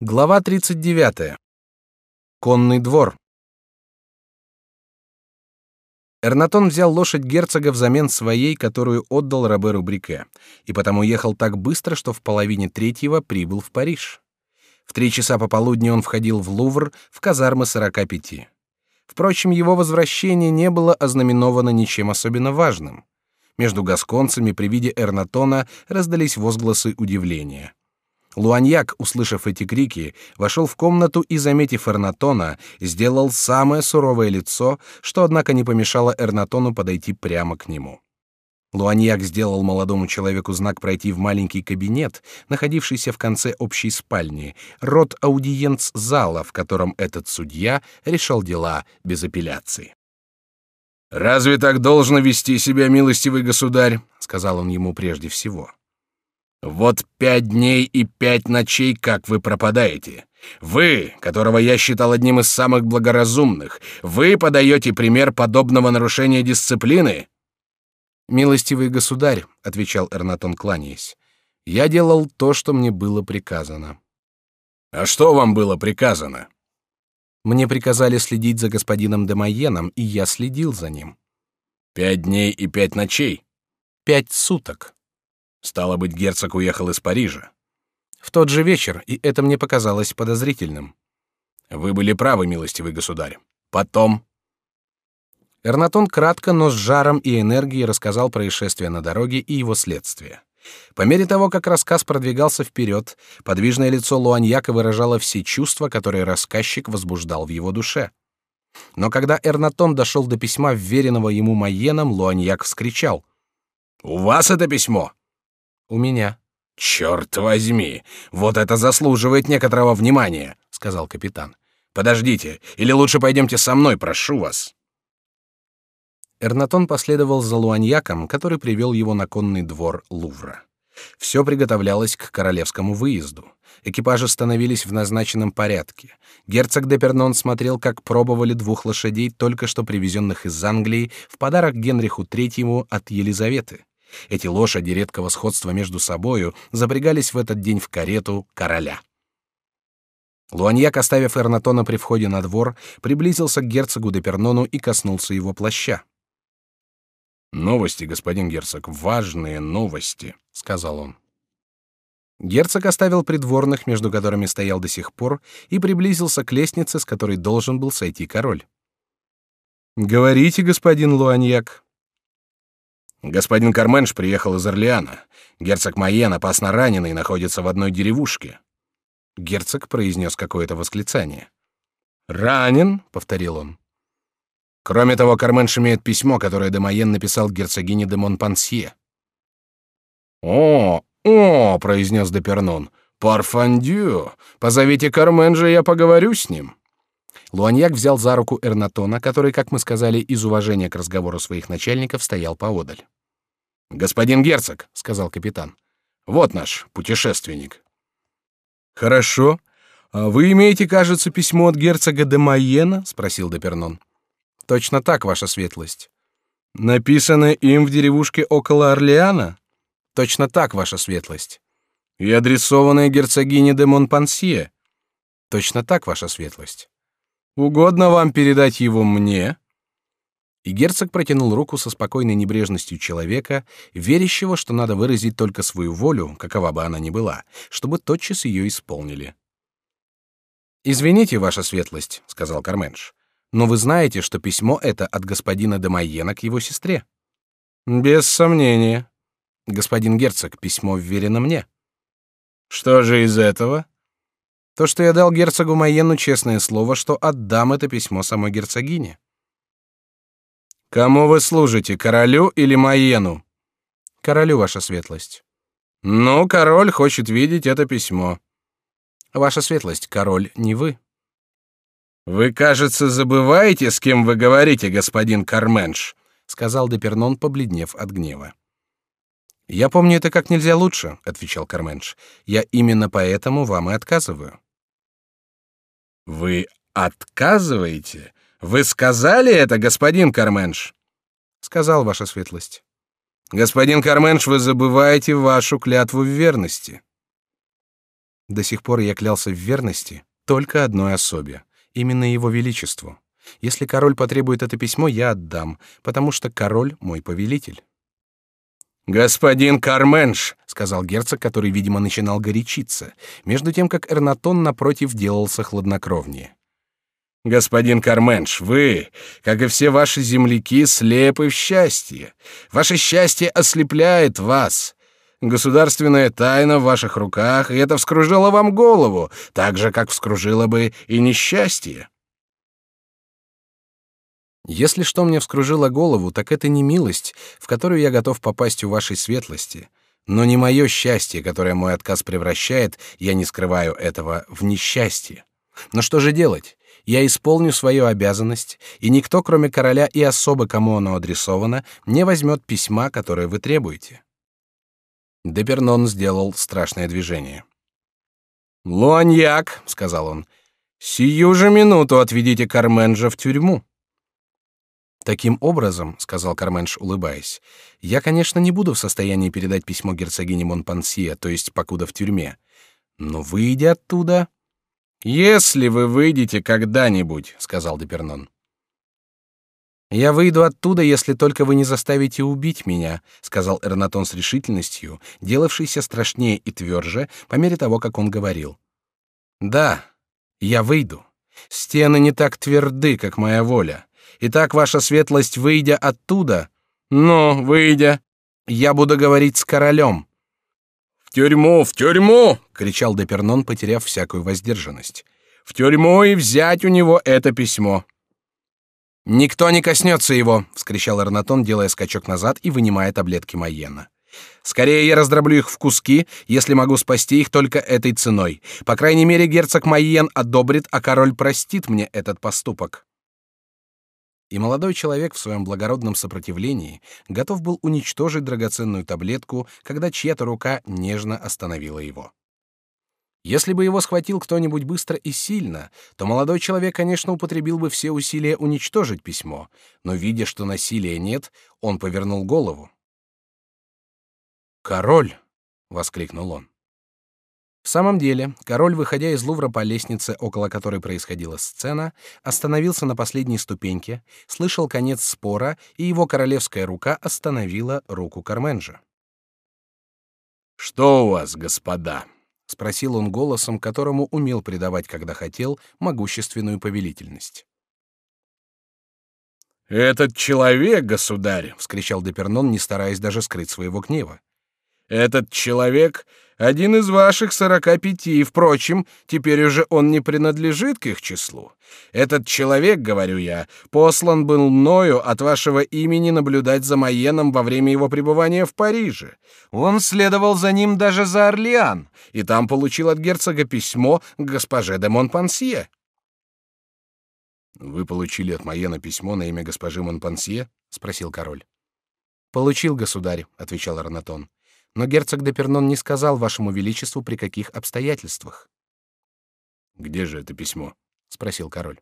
Глава 39. Конный двор. Эрнатон взял лошадь герцога взамен своей, которую отдал Роберу Брике, и потому ехал так быстро, что в половине третьего прибыл в Париж. В три часа пополудни он входил в Лувр в казармы сорока пяти. Впрочем, его возвращение не было ознаменовано ничем особенно важным. Между гасконцами при виде Эрнатона раздались возгласы удивления. Луаньяк, услышав эти крики, вошел в комнату и, заметив Эрнатона, сделал самое суровое лицо, что, однако, не помешало Эрнатону подойти прямо к нему. Луаньяк сделал молодому человеку знак пройти в маленький кабинет, находившийся в конце общей спальни, род аудиенц-зала, в котором этот судья решал дела без апелляции. «Разве так должно вести себя, милостивый государь?» — сказал он ему прежде всего. Вот пять дней и пять ночей, как вы пропадаете. Вы, которого я считал одним из самых благоразумных, вы подаете пример подобного нарушения дисциплины. Милостивый государь, отвечал Эрнатон, кланяясь, я делал то, что мне было приказано. А что вам было приказано? Мне приказали следить за господином Демайеном, и я следил за ним. Пять дней и пять ночей. Пять суток. Стало быть, герцог уехал из Парижа. В тот же вечер, и это мне показалось подозрительным. Вы были правы, милостивый государь. Потом. Эрнатон кратко, но с жаром и энергией рассказал происшествие на дороге и его следствие. По мере того, как рассказ продвигался вперед, подвижное лицо Луаньяка выражало все чувства, которые рассказчик возбуждал в его душе. Но когда Эрнатон дошел до письма, вверенного ему Майеном, Луаньяк вскричал: "У вас это письмо? У меня. Черт возьми, вот это заслуживает некоторого внимания, сказал капитан. Подождите, или лучше пойдемте со мной, прошу вас. Эрнатон последовал за Луаньяком, который привел его на конный двор Лувра. Все приготовлялось к королевскому выезду. Экипажи становились в назначенном порядке. Герцог де Пернон смотрел, как пробовали двух лошадей, только что привезенных из Англии, в подарок Генриху III от Елизаветы. Эти лошади редкого сходства между собою запрягались в этот день в карету короля. Луаньяк, оставив Эрнатона при входе на двор, приблизился к герцогу де Пернону и коснулся его плаща. «Новости, господин герцог, важные новости», — сказал он. Герцог оставил придворных, между которыми стоял до сих пор, и приблизился к лестнице, с которой должен был сойти король. «Говорите, господин Луаньяк», Господин Карменш приехал из Орлеана. Герцог Майен опасно раненый, находится в одной деревушке. Герцог произнес какое-то восклицание. «Ранен?» — повторил он. Кроме того, Карменш имеет письмо, которое де Майен написал герцогине де Монпансье. «О, о!» — произнес де Пернон. «Парфандю! Позовите Карменжа, я поговорю с ним». Луаньяк взял за руку Эрнатона, который, как мы сказали, из уважения к разговору своих начальников стоял поодаль. «Господин герцог», — сказал капитан, — «вот наш путешественник». «Хорошо. А вы имеете, кажется, письмо от герцога де Майена?» — спросил Депернон. «Точно так, ваша светлость». «Написано им в деревушке около Орлеана?» «Точно так, ваша светлость». «И адресованное герцогине де Монпансье?» «Точно так, ваша светлость». Угодно вам передать его мне?» И герцог протянул руку со спокойной небрежностью человека, верящего, что надо выразить только свою волю, какова бы она ни была, чтобы тотчас ее исполнили. «Извините, ваша светлость», — сказал Карменш, «но вы знаете, что письмо это от господина де к его сестре». «Без сомнения. Господин герцог, письмо вверено мне». «Что же из этого?» То, что я дал герцогу Майену честное слово, что отдам это письмо самой герцогине. Кому вы служите, королю или Майену? Королю, ваша светлость. Ну, король хочет видеть это письмо. Ваша светлость, король не вы. Вы, кажется, забываете, с кем вы говорите, господин Карменш, сказал Депернон, побледнев от гнева. Я помню это как нельзя лучше, отвечал Карменш. Я именно поэтому вам и отказываю. Вы отказываете? Вы сказали это, господин Карменш? Сказал ваша светлость. Господин Карменш, вы забываете вашу клятву в верности. До сих пор я клялся в верности только одной особе, именно его величеству. Если король потребует это письмо, я отдам, потому что король мой повелитель. Господин Карменш, сказал герцог, который, видимо, начинал горячиться, между тем как Эрнатон напротив делался хладнокровнее. Господин Карменш, вы, как и все ваши земляки, слепы в счастье. Ваше счастье ослепляет вас. Государственная тайна в ваших руках, и это вскружило вам голову, так же, как вскружило бы и несчастье. Если что мне вскружило голову, так это не милость, в которую я готов попасть у вашей светлости, но не мое счастье, которое мой отказ превращает, я не скрываю этого, в несчастье. Но что же делать? Я исполню свою обязанность, и никто, кроме короля и особо, кому оно адресовано, не возьмет письма, которое вы требуете. Депернон сделал страшное движение. «Луаньяк», — сказал он, — «сию же минуту отведите Карменжа в тюрьму». Таким образом, сказал Карменш, улыбаясь, я, конечно, не буду в состоянии передать письмо герцогине Монпансье, то есть покуда в тюрьме. Но выйдя оттуда, если вы выйдете когда-нибудь, сказал Депернон. Я выйду оттуда, если только вы не заставите убить меня, сказал Эрнатон с решительностью, делавшийся страшнее и тверже по мере того, как он говорил. Да, я выйду. Стены не так тверды, как моя воля. Итак, ваша светлость, выйдя оттуда, но выйдя, я буду говорить с королем. В тюрьму, в тюрьму! кричал Депернон, потеряв всякую воздержанность. В тюрьму и взять у него это письмо. Никто не коснется его, вскричал Эрнатон, делая скачок назад и вынимая таблетки Майена. Скорее я раздроблю их в куски, если могу спасти их только этой ценой. По крайней мере, герцог Майен одобрит, а король простит мне этот поступок. И молодой человек в своем благородном сопротивлении готов был уничтожить драгоценную таблетку, когда чья-то рука нежно остановила его. Если бы его схватил кто-нибудь быстро и сильно, то молодой человек, конечно, употребил бы все усилия уничтожить письмо, но видя, что насилия нет, он повернул голову. "Король!" воскликнул он. В самом деле, король, выходя из Лувра по лестнице, около которой происходила сцена, остановился на последней ступеньке, слышал конец спора, и его королевская рука остановила руку Карменжа. «Что у вас, господа?» — спросил он голосом, которому умел придавать, когда хотел, могущественную повелительность. «Этот человек, государь!» — вскричал Депернон, не стараясь даже скрыть своего гнева. «Этот человек один из ваших сорока пяти, впрочем, теперь уже он не принадлежит к их числу. Этот человек, говорю я, послан был мною от вашего имени наблюдать за Майеном во время его пребывания в Париже. Он следовал за ним даже за Орлеан, и там получил от герцога письмо к госпоже де Монпансье. Вы получили от Майена письмо на имя госпожи Монпансье? спросил король. Получил, государь, отвечал Арнатон но герцог де Пернон не сказал вашему величеству при каких обстоятельствах. Где же это письмо? спросил король.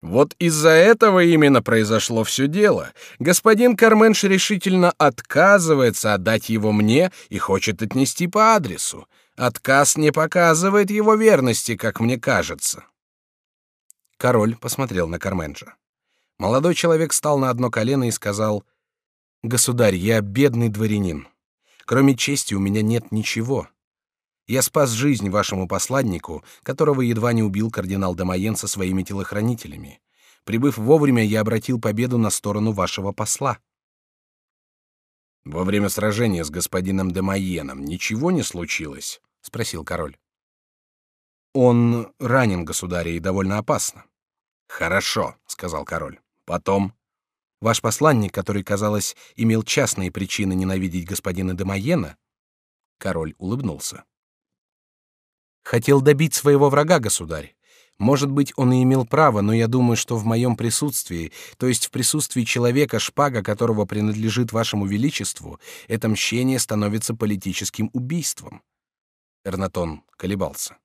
Вот из-за этого именно произошло все дело. Господин Карменш решительно отказывается отдать его мне и хочет отнести по адресу. Отказ не показывает его верности, как мне кажется. Король посмотрел на Карменджа. Молодой человек встал на одно колено и сказал: Государь, я бедный дворянин. Кроме чести у меня нет ничего. Я спас жизнь вашему посланнику, которого едва не убил кардинал Дамаен со своими телохранителями. Прибыв вовремя, я обратил победу на сторону вашего посла. Во время сражения с господином Демайеном ничего не случилось, спросил король. Он ранен, государь, и довольно опасно. Хорошо, сказал король. Потом Ваш посланник, который, казалось, имел частные причины ненавидеть господина Демайена, король улыбнулся. Хотел добить своего врага, государь. Может быть, он и имел право, но я думаю, что в моем присутствии, то есть в присутствии человека, шпага которого принадлежит вашему величеству, это мщение становится политическим убийством. Эрнатон колебался.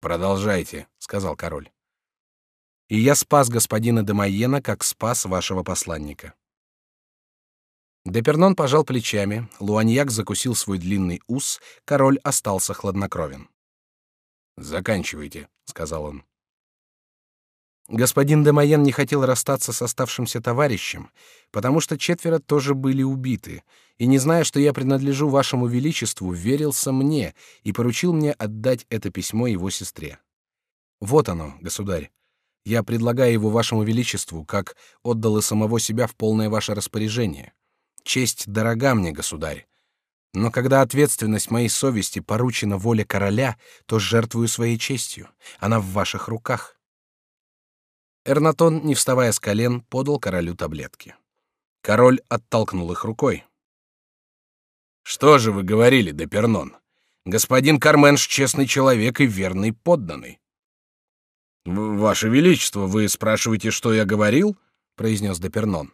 Продолжайте, сказал король и я спас господина де Майена, как спас вашего посланника. Депернон пожал плечами, Луаньяк закусил свой длинный ус, король остался хладнокровен. «Заканчивайте», — сказал он. Господин де Майен не хотел расстаться с оставшимся товарищем, потому что четверо тоже были убиты, и, не зная, что я принадлежу вашему величеству, верился мне и поручил мне отдать это письмо его сестре. Вот оно, государь. Я предлагаю его вашему величеству, как отдал и самого себя в полное ваше распоряжение. Честь дорога мне, государь. Но когда ответственность моей совести поручена воле короля, то жертвую своей честью. Она в ваших руках. Эрнатон, не вставая с колен, подал королю таблетки. Король оттолкнул их рукой. Что же вы говорили, Депернон? Господин Карменш честный человек и верный подданный. Ваше величество, вы спрашиваете, что я говорил? произнес Депернон.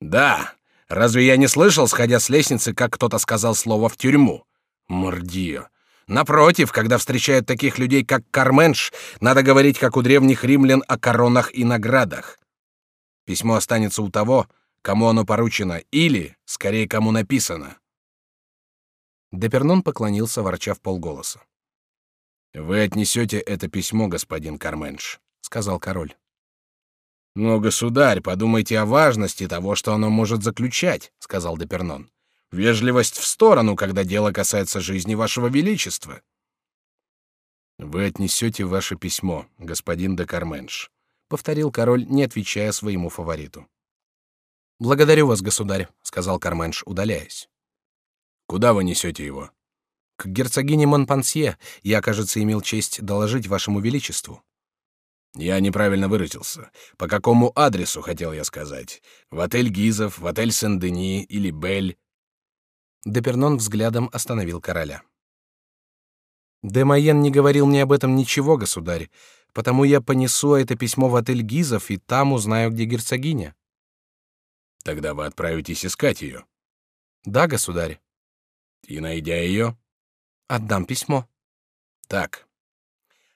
Да. Разве я не слышал, сходя с лестницы, как кто-то сказал слово в тюрьму? Мордио. Напротив, когда встречают таких людей, как Карменш, надо говорить, как у древних римлян, о коронах и наградах. Письмо останется у того, кому оно поручено, или, скорее, кому написано. Депернон поклонился, ворча в полголоса. Вы отнесете это письмо, господин Карменш, сказал король. Но, государь, подумайте о важности того, что оно может заключать, сказал Депернон. Вежливость в сторону, когда дело касается жизни вашего величества. Вы отнесете ваше письмо, господин де Карменш, повторил король, не отвечая своему фавориту. Благодарю вас, государь, сказал Карменш, удаляясь. Куда вы несете его? К герцогине Монпансье. Я, кажется, имел честь доложить вашему величеству. Я неправильно выразился. По какому адресу хотел я сказать? В отель Гизов, в отель Сен-Дени или Бель? Депернон взглядом остановил короля. Де Майен не говорил мне об этом ничего, государь, потому я понесу это письмо в отель Гизов и там узнаю, где герцогиня. Тогда вы отправитесь искать ее. Да, государь. И найдя ее, отдам письмо. Так.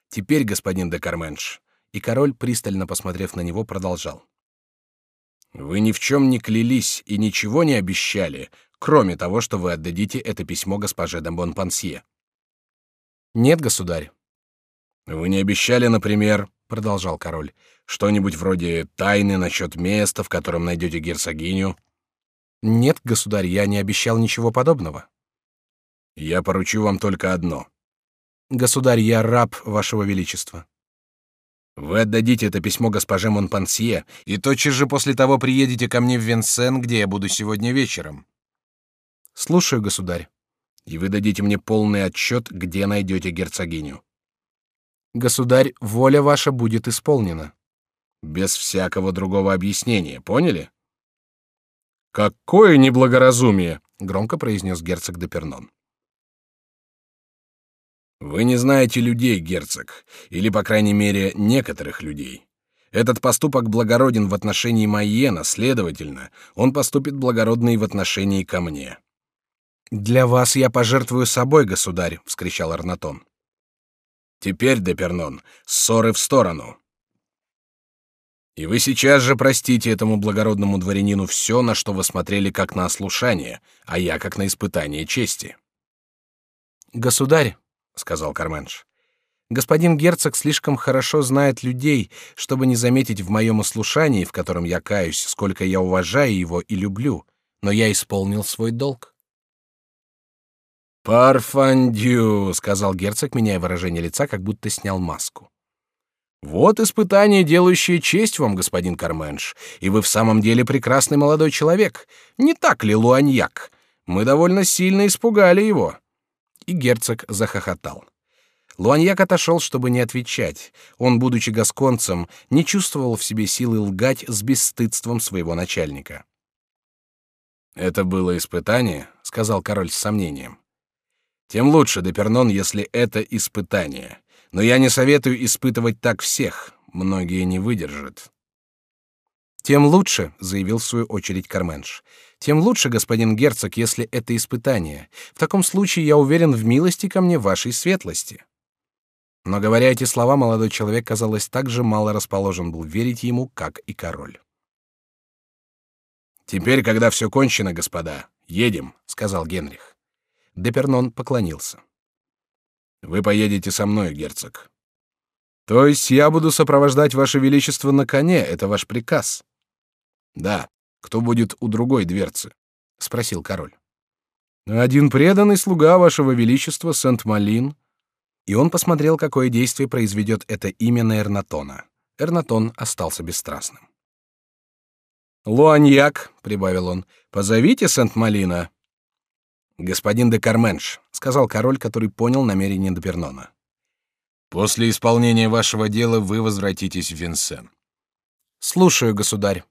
Теперь, господин де Карменш, и король, пристально посмотрев на него, продолжал. Вы ни в чем не клялись и ничего не обещали, кроме того, что вы отдадите это письмо госпоже де Бонпансье. Нет, государь. Вы не обещали, например, продолжал король, что-нибудь вроде тайны насчет места, в котором найдете герцогиню. Нет, государь, я не обещал ничего подобного. Я поручу вам только одно. Государь, я раб вашего величества. Вы отдадите это письмо госпоже Монпансье и тотчас же после того приедете ко мне в Венсен, где я буду сегодня вечером. Слушаю, государь. И вы дадите мне полный отчет, где найдете герцогиню. Государь, воля ваша будет исполнена. Без всякого другого объяснения, поняли? Какое неблагоразумие, громко произнес герцог де Пернон. Вы не знаете людей, герцог, или, по крайней мере, некоторых людей. Этот поступок благороден в отношении Майена, следовательно, он поступит благородно и в отношении ко мне. Для вас я пожертвую собой, государь, вскричал Арнатон. Теперь, Депернон, ссоры в сторону. И вы сейчас же простите этому благородному дворянину все, на что вы смотрели как на ослушание, а я как на испытание чести. Государь, сказал Карменш. Господин герцог слишком хорошо знает людей, чтобы не заметить в моем ослушании, в котором я каюсь, сколько я уважаю его и люблю, но я исполнил свой долг. Парфандю, сказал герцог, меняя выражение лица, как будто снял маску. Вот испытание, делающее честь вам, господин Карменш, и вы в самом деле прекрасный молодой человек. Не так ли, Луаньяк? Мы довольно сильно испугали его и герцог захохотал. Луаньяк отошел, чтобы не отвечать. Он, будучи гасконцем, не чувствовал в себе силы лгать с бесстыдством своего начальника. «Это было испытание», — сказал король с сомнением. «Тем лучше, Депернон, если это испытание. Но я не советую испытывать так всех. Многие не выдержат». Тем лучше, заявил в свою очередь Карменш. Тем лучше, господин герцог, если это испытание. В таком случае я уверен в милости ко мне вашей светлости. Но говоря эти слова, молодой человек, казалось, так же мало расположен был верить ему, как и король. Теперь, когда все кончено, господа, едем, сказал Генрих. Депернон поклонился. Вы поедете со мной, герцог. То есть я буду сопровождать ваше величество на коне, это ваш приказ? Да. Кто будет у другой дверцы? спросил король. Один преданный слуга вашего величества Сент-Малин. И он посмотрел, какое действие произведет это имя на Эрнатона. Эрнатон остался бесстрастным. Луаньяк, прибавил он, позовите Сент-Малина. Господин де Карменш, сказал король, который понял намерение Депернона. После исполнения вашего дела вы возвратитесь в Винсен. Слушаю, государь.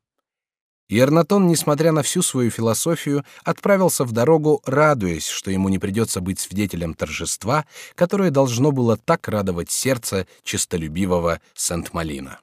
И несмотря на всю свою философию, отправился в дорогу, радуясь, что ему не придется быть свидетелем торжества, которое должно было так радовать сердце честолюбивого Сент-Малина.